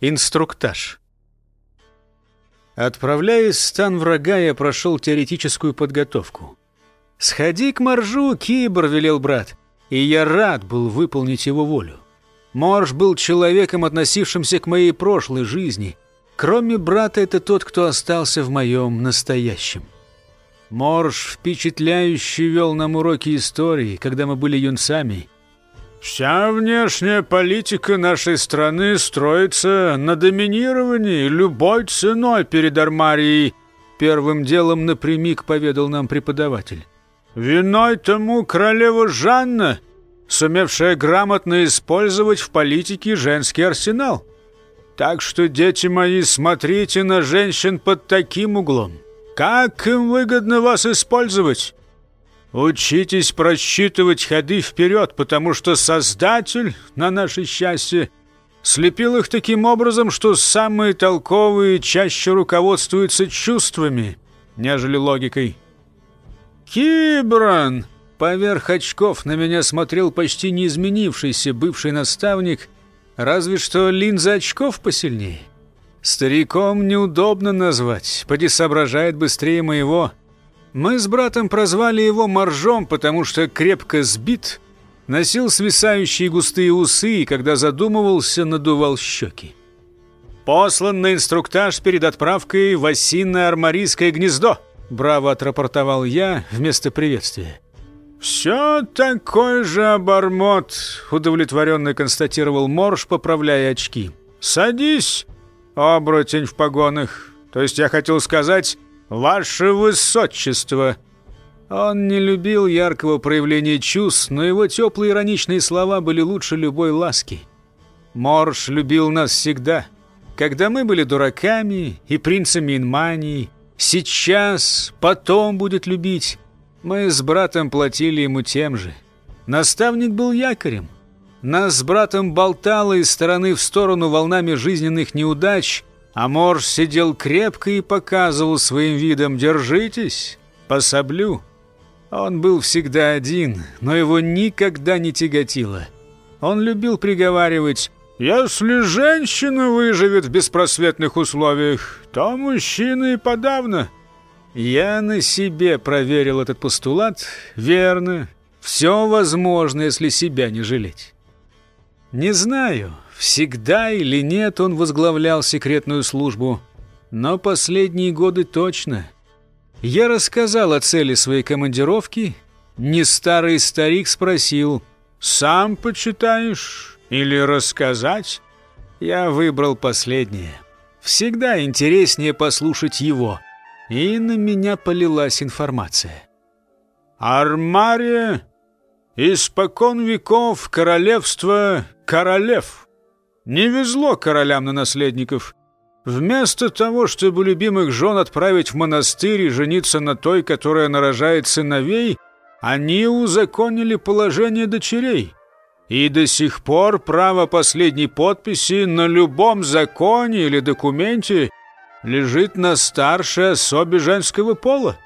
Инструктаж. Отправляясь в стан врага, я прошел теоретическую подготовку. «Сходи к Моржу, Кибр», — велел брат, и я рад был выполнить его волю. Морж был человеком, относившимся к моей прошлой жизни. Кроме брата, это тот, кто остался в моем настоящем. Морж впечатляюще вел нам уроки истории, когда мы были юнцами — Вся внешняя политика нашей страны строится на доминировании любой ценой перед Армарией. Первым делом напрямик поведал нам преподаватель. Виной тому королева Жанна, сумевшая грамотно использовать в политике женский арсенал. Так что, дети мои, смотрите на женщин под таким углом. Как им выгодно вас использовать? Учитесь просчитывать ходы вперед, потому что Создатель, на наше счастье, слепил их таким образом, что самые толковые чаще руководствуются чувствами, нежели логикой. «Кибран!» Поверх очков на меня смотрел почти неизменившийся бывший наставник, разве что линза очков посильнее. Стариком неудобно назвать, поди соображает быстрее моего – мы с братом прозвали его Моржом, потому что крепко сбит, носил свисающие густые усы и, когда задумывался, надувал щеки. «Послан на инструктаж перед отправкой в осинное армарийское гнездо», браво отрапортовал я вместо приветствия. «Все такой же обормот», — удовлетворенно констатировал Морж, поправляя очки. «Садись, оборотень в погонах. То есть я хотел сказать, «Ваше Высочество!» Он не любил яркого проявления чувств, но его теплые ироничные слова были лучше любой ласки. Морж любил нас всегда, когда мы были дураками и принцами Инмании. Сейчас, потом будет любить. Мы с братом платили ему тем же. Наставник был якорем. Нас с братом болтало из стороны в сторону волнами жизненных неудач, а Морж сидел крепко и показывал своим видом «Держитесь, пособлю». Он был всегда один, но его никогда не тяготило. Он любил приговаривать «Если женщина выживет в беспросветных условиях, то мужчина и подавно». Я на себе проверил этот постулат. Верно. Все возможно, если себя не жалеть. Не знаю, Всегда или нет он возглавлял секретную службу, но последние годы точно. Я рассказал о цели своей командировки, не старый старик спросил, «Сам почитаешь или рассказать?» Я выбрал последнее. Всегда интереснее послушать его. И на меня полилась информация. «Армария, испокон веков королевство королев». Не везло королям на наследников. Вместо того, чтобы любимых жен отправить в монастырь и жениться на той, которая нарожает сыновей, они узаконили положение дочерей. И до сих пор право последней подписи на любом законе или документе лежит на старшей особе женского пола.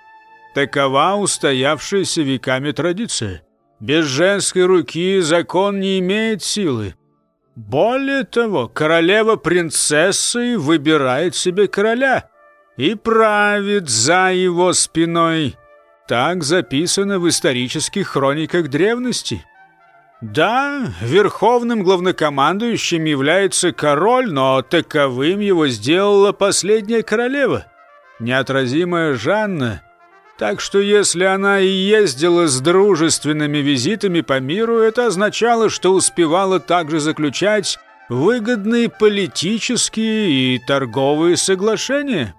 Такова устоявшаяся веками традиция. Без женской руки закон не имеет силы. Более того, королева-принцесса выбирает себе короля и правит за его спиной. Так записано в исторических хрониках древности. Да, верховным главнокомандующим является король, но таковым его сделала последняя королева, неотразимая Жанна – так что если она и ездила с дружественными визитами по миру, это означало, что успевала также заключать выгодные политические и торговые соглашения.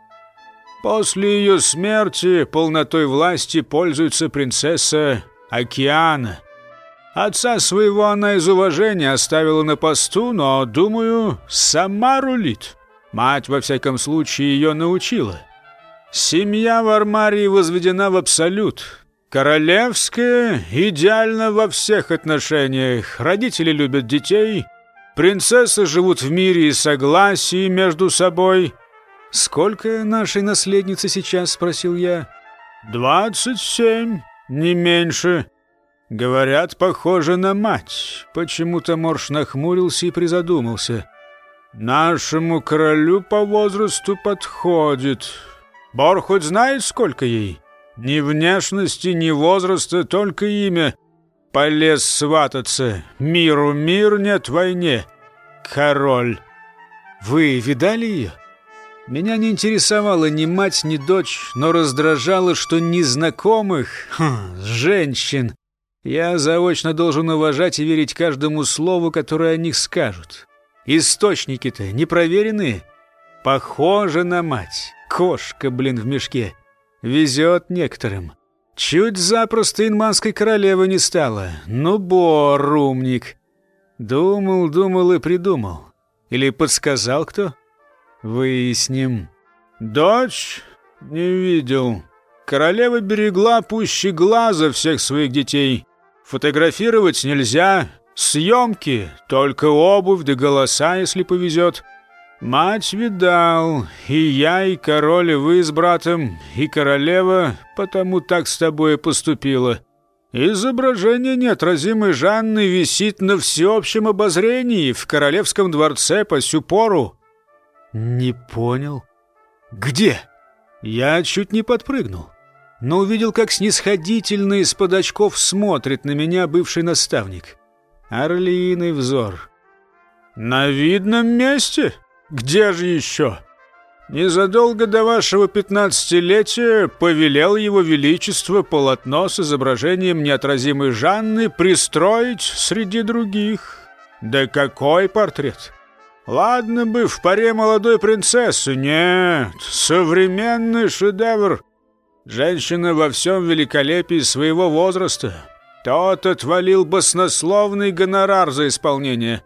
После ее смерти полнотой власти пользуется принцесса Океана. Отца своего она из уважения оставила на посту, но, думаю, сама рулит. Мать, во всяком случае, ее научила. Семья в Армарии возведена в абсолют. Королевская идеально во всех отношениях. Родители любят детей, принцессы живут в мире и согласии между собой. «Сколько нашей наследницы сейчас?» — спросил я. «Двадцать семь, не меньше». Говорят, похоже на мать. Почему-то Морш нахмурился и призадумался. Нашему королю по возрасту подходит. Бор хоть знает, сколько ей? Ни внешности, ни возраста, только имя. Полез свататься. Миру мир, нет войне. Король. Вы видали ее? Меня не интересовала ни мать, ни дочь, но раздражало, что незнакомых хм, женщин я заочно должен уважать и верить каждому слову, которое о них скажут. Источники-то непроверенные. Похоже на мать. Кошка, блин, в мешке. Везет некоторым. Чуть запросто инманской королевы не стало. Ну, бор, умник. Думал, думал и придумал. Или подсказал кто? Выясним. Дочь не видел. Королева берегла пуще глаза всех своих детей. Фотографировать нельзя, съемки, только обувь да голоса, если повезет. Мать видал, и я, и король, и вы с братом, и королева, потому так с тобой поступила. Изображение неотразимой Жанны висит на всеобщем обозрении в королевском дворце по сю пору. Не понял. Где? Я чуть не подпрыгнул но увидел, как снисходительно из-под очков смотрит на меня бывший наставник. Орлиный взор. «На видном месте? Где же еще?» Незадолго до вашего пятнадцатилетия повелел его величество полотно с изображением неотразимой Жанны пристроить среди других. Да какой портрет! Ладно бы в паре молодой принцессы, нет, современный шедевр — Женщина во всем великолепии своего возраста. Тот отвалил баснословный гонорар за исполнение.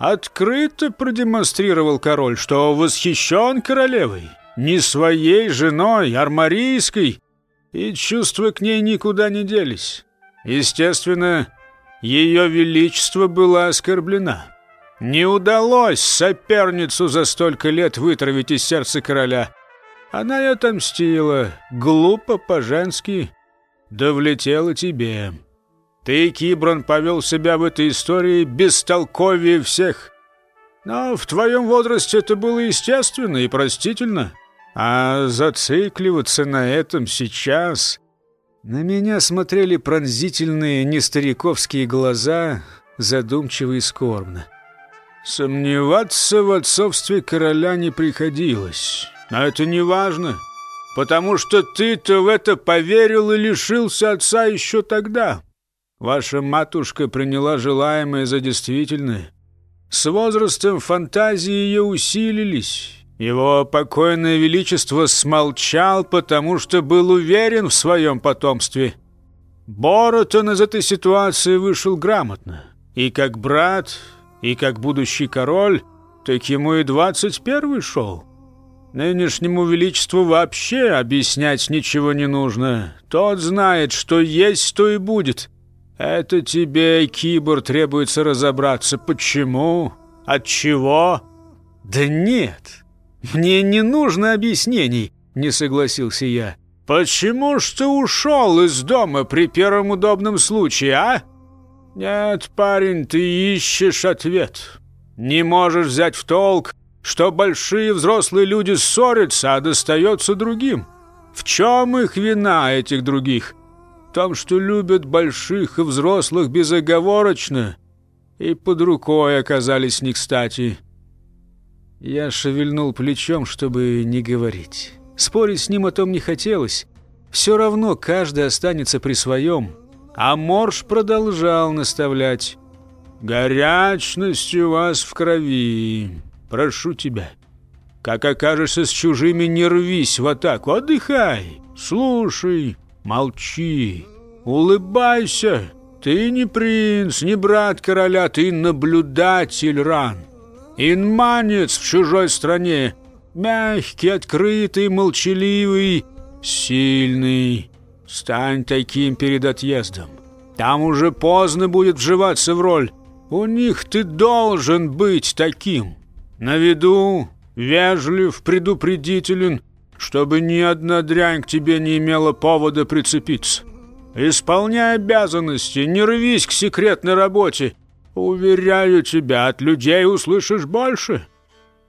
Открыто продемонстрировал король, что восхищен королевой, не своей женой, армарийской, и чувства к ней никуда не делись. Естественно, ее величество было оскорблена. Не удалось соперницу за столько лет вытравить из сердца короля – она и отомстила, глупо по-женски, да влетела тебе. Ты, Кибран, повел себя в этой истории бестолковее всех. Но в твоем возрасте это было естественно и простительно. А зацикливаться на этом сейчас... На меня смотрели пронзительные нестариковские глаза, задумчиво и скорбно. Сомневаться в отцовстве короля не приходилось. Но это не важно, потому что ты-то в это поверил и лишился отца еще тогда. Ваша матушка приняла желаемое за действительное. С возрастом фантазии ее усилились. Его покойное величество смолчал, потому что был уверен в своем потомстве. Боротон из этой ситуации вышел грамотно. И как брат, и как будущий король, так ему и двадцать первый шел. Нынешнему величеству вообще объяснять ничего не нужно. Тот знает, что есть, то и будет. Это тебе, Кибор, требуется разобраться. Почему? От чего? Да нет, мне не нужно объяснений, не согласился я. Почему ж ты ушел из дома при первом удобном случае, а? Нет, парень, ты ищешь ответ. Не можешь взять в толк, что большие взрослые люди ссорятся, а достается другим. В чем их вина, этих других? Том, что любят больших и взрослых безоговорочно, и под рукой оказались не кстати. Я шевельнул плечом, чтобы не говорить. Спорить с ним о том не хотелось. Все равно каждый останется при своем. А Морж продолжал наставлять. «Горячность у вас в крови». Прошу тебя, как окажешься с чужими, не рвись в атаку, отдыхай, слушай, молчи, улыбайся. Ты не принц, не брат короля, ты наблюдатель ран. Инманец в чужой стране, мягкий, открытый, молчаливый, сильный. Стань таким перед отъездом. Там уже поздно будет вживаться в роль. У них ты должен быть таким. На виду, вежлив, предупредителен, чтобы ни одна дрянь к тебе не имела повода прицепиться. Исполняй обязанности, не рвись к секретной работе. Уверяю тебя, от людей услышишь больше.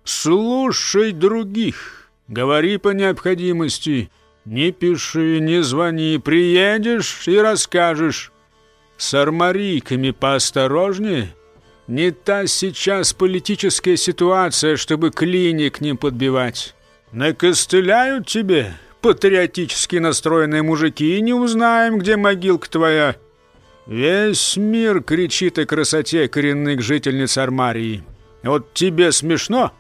Слушай других, говори по необходимости. Не пиши, не звони, приедешь и расскажешь. С армарийками поосторожнее. Не та сейчас политическая ситуация, чтобы клини к ним подбивать. Накостыляют тебе патриотически настроенные мужики, и не узнаем, где могилка твоя. Весь мир кричит о красоте коренных жительниц Армарии. Вот тебе смешно,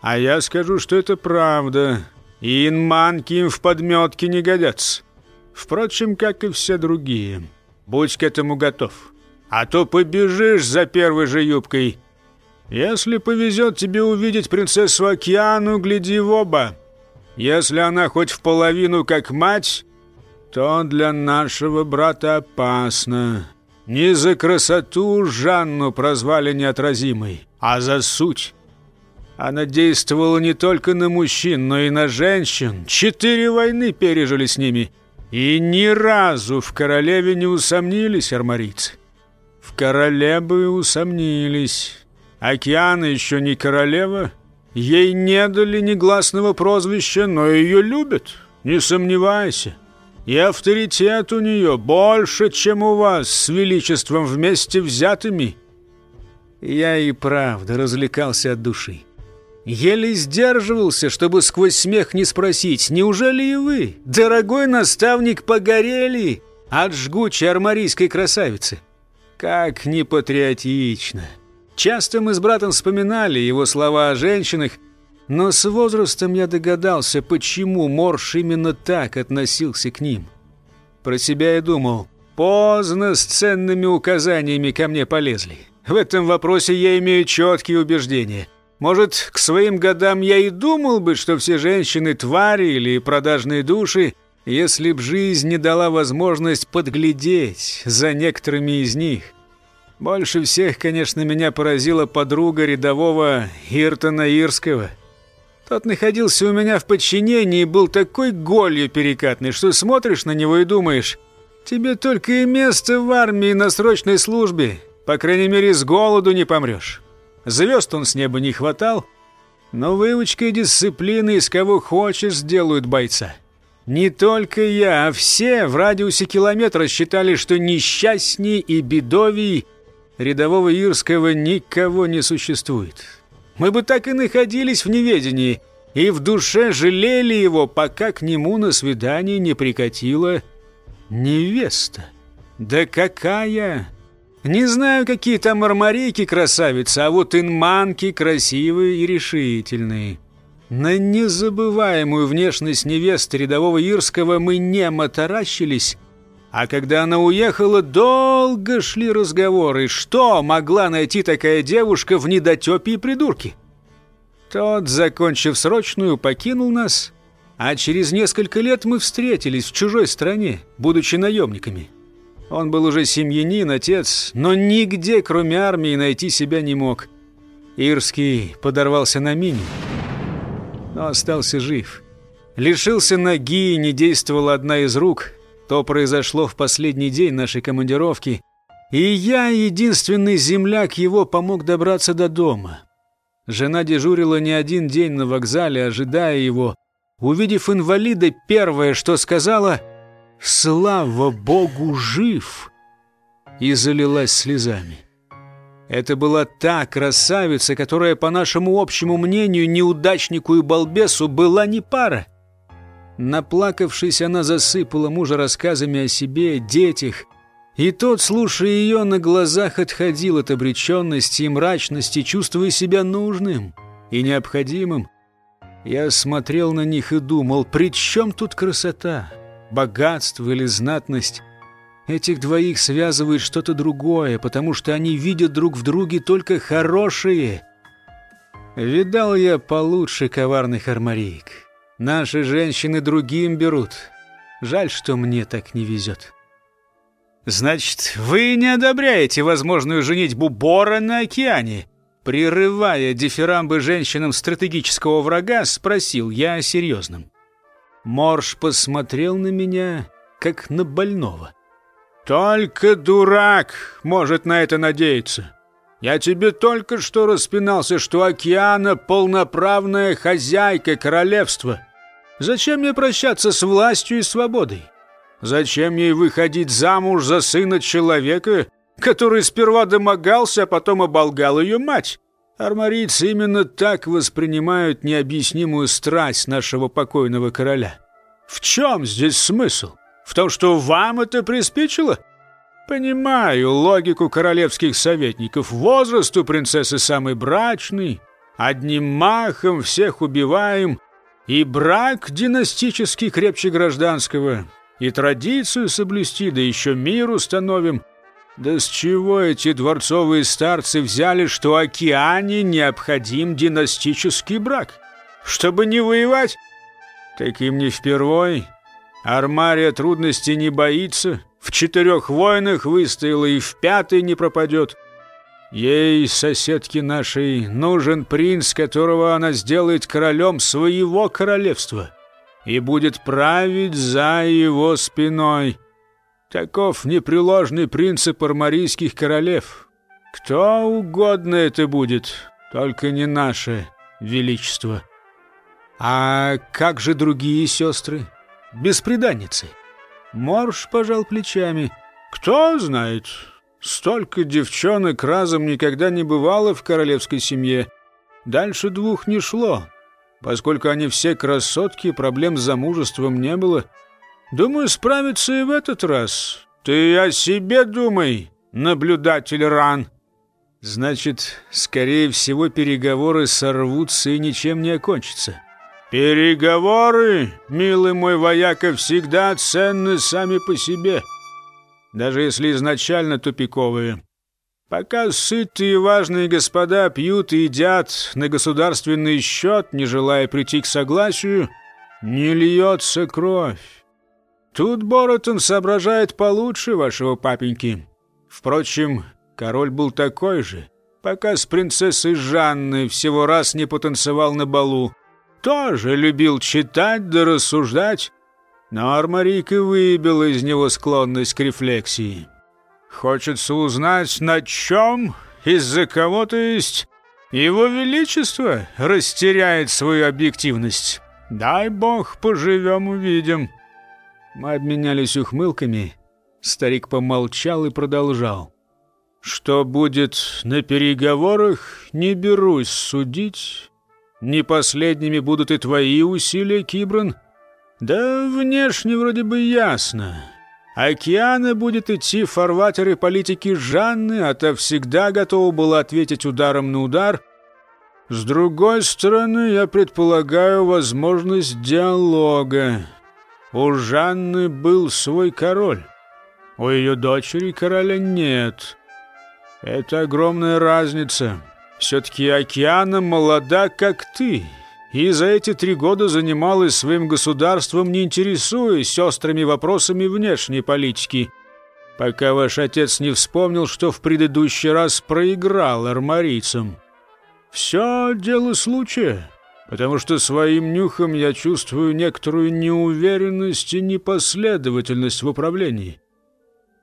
а я скажу, что это правда. И инманки им в подметке не годятся. Впрочем, как и все другие. Будь к этому готов. А то побежишь за первой же юбкой. Если повезет тебе увидеть принцессу Океану, гляди в оба. Если она хоть в половину как мать, то для нашего брата опасно. Не за красоту Жанну прозвали неотразимой, а за суть. Она действовала не только на мужчин, но и на женщин. Четыре войны пережили с ними. И ни разу в королеве не усомнились армарийцы. В короле бы усомнились. Океана еще не королева. Ей не дали негласного прозвища, но ее любят. Не сомневайся. И авторитет у нее больше, чем у вас с величеством вместе взятыми. Я и правда развлекался от души. Еле сдерживался, чтобы сквозь смех не спросить, неужели и вы, дорогой наставник, погорели от жгучей армарийской красавицы? Как непатриотично! Часто мы с братом вспоминали его слова о женщинах, но с возрастом я догадался, почему Морш именно так относился к ним. Про себя я думал, поздно с ценными указаниями ко мне полезли. В этом вопросе я имею четкие убеждения. Может, к своим годам я и думал бы, что все женщины твари или продажные души, если б жизнь не дала возможность подглядеть за некоторыми из них. Больше всех, конечно, меня поразила подруга рядового Иртона Ирского – тот находился у меня в подчинении и был такой голью перекатный, что смотришь на него и думаешь, тебе только и место в армии на срочной службе, по крайней мере, с голоду не помрешь. Звезд он с неба не хватал, но выучка и дисциплина из кого хочешь сделают бойца. Не только я, а все в радиусе километра считали, что несчастней и бедовий рядового Ирского никого не существует мы бы так и находились в неведении, и в душе жалели его, пока к нему на свидание не прикатила невеста. Да какая! Не знаю, какие там мармарейки красавицы, а вот инманки красивые и решительные. На незабываемую внешность невесты рядового Ирского мы не таращились, а когда она уехала, долго шли разговоры, что могла найти такая девушка в недотепе и придурке. Тот, закончив срочную, покинул нас, а через несколько лет мы встретились в чужой стране, будучи наемниками. Он был уже семьянин, отец, но нигде, кроме армии, найти себя не мог. Ирский подорвался на мине, но остался жив. Лишился ноги, не действовала одна из рук – то произошло в последний день нашей командировки, и я, единственный земляк его, помог добраться до дома. Жена дежурила не один день на вокзале, ожидая его. Увидев инвалида, первое, что сказала «Слава Богу, жив!» и залилась слезами. Это была та красавица, которая, по нашему общему мнению, неудачнику и балбесу была не пара. Наплакавшись, она засыпала мужа рассказами о себе, детях, и тот, слушая ее, на глазах отходил от обреченности и мрачности, чувствуя себя нужным и необходимым. Я смотрел на них и думал, при чем тут красота, богатство или знатность? Этих двоих связывает что-то другое, потому что они видят друг в друге только хорошие. Видал я получше коварных армариек. Наши женщины другим берут. Жаль, что мне так не везет. Значит, вы не одобряете возможную женитьбу Бора на океане? Прерывая дифирамбы женщинам стратегического врага, спросил я о серьезном. Морж посмотрел на меня, как на больного. «Только дурак может на это надеяться. Я тебе только что распинался, что океана полноправная хозяйка королевства. Зачем мне прощаться с властью и свободой? Зачем ей выходить замуж за сына человека, который сперва домогался, а потом оболгал ее мать? Армарийцы именно так воспринимают необъяснимую страсть нашего покойного короля. В чем здесь смысл? В том, что вам это приспичило? Понимаю логику королевских советников. Возраст у принцессы самый брачный. Одним махом всех убиваем. И брак династический крепче гражданского. И традицию соблюсти, да еще мир установим. Да с чего эти дворцовые старцы взяли, что океане необходим династический брак? Чтобы не воевать? Так им не впервой. Армария трудностей не боится, в четырех войнах выстояла и в пятой не пропадет. Ей, соседке нашей, нужен принц, которого она сделает королем своего королевства и будет править за его спиной. Таков непреложный принцип армарийских королев. Кто угодно это будет, только не наше величество. А как же другие сестры? Беспреданницы? Морж пожал плечами. Кто знает, столько девчонок разом никогда не бывало в королевской семье. Дальше двух не шло. Поскольку они все красотки, проблем с замужеством не было — Думаю, справится и в этот раз. Ты о себе думай, наблюдатель ран. Значит, скорее всего, переговоры сорвутся и ничем не окончатся. Переговоры, милый мой вояка, всегда ценны сами по себе, даже если изначально тупиковые. Пока сытые и важные господа пьют и едят на государственный счет, не желая прийти к согласию, не льется кровь. Тут Боротон соображает получше вашего папеньки. Впрочем, король был такой же, пока с принцессой Жанной всего раз не потанцевал на балу. Тоже любил читать да рассуждать, но Армарийка выбила из него склонность к рефлексии. Хочется узнать, на чем, из-за кого, то есть, его величество растеряет свою объективность. Дай бог, поживем увидим». Мы обменялись ухмылками. Старик помолчал и продолжал. «Что будет на переговорах, не берусь судить. Не последними будут и твои усилия, Кибран. Да внешне вроде бы ясно. Океана будет идти в фарватеры политики Жанны, а та всегда готова была ответить ударом на удар. С другой стороны, я предполагаю возможность диалога. У Жанны был свой король. У ее дочери короля нет. Это огромная разница. Все-таки Океана молода, как ты, и за эти три года занималась своим государством, не интересуясь сестрами вопросами внешней политики, пока ваш отец не вспомнил, что в предыдущий раз проиграл армарийцам. Все дело случая потому что своим нюхом я чувствую некоторую неуверенность и непоследовательность в управлении.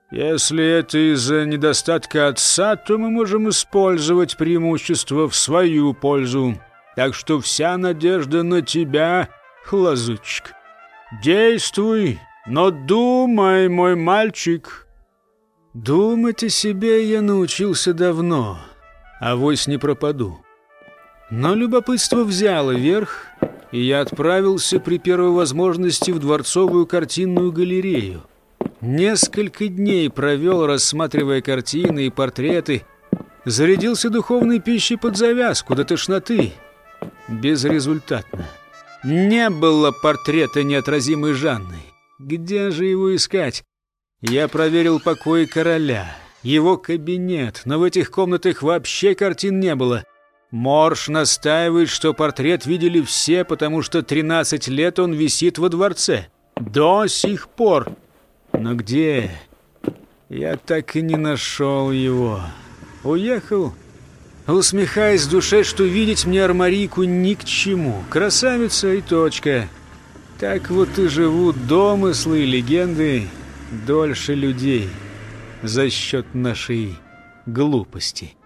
Если это из-за недостатка отца, то мы можем использовать преимущество в свою пользу. Так что вся надежда на тебя, лазучик. Действуй, но думай, мой мальчик. Думать о себе я научился давно, а вось не пропаду. Но любопытство взяло верх, и я отправился при первой возможности в дворцовую картинную галерею. Несколько дней провел, рассматривая картины и портреты, зарядился духовной пищей под завязку до тошноты. Безрезультатно. Не было портрета неотразимой Жанны. Где же его искать? Я проверил покои короля, его кабинет, но в этих комнатах вообще картин не было. Морш настаивает, что портрет видели все, потому что 13 лет он висит во дворце. До сих пор. Но где? Я так и не нашел его. Уехал, усмехаясь в душе, что видеть мне армарийку ни к чему. Красавица и точка. Так вот и живут домыслы и легенды дольше людей за счет нашей глупости».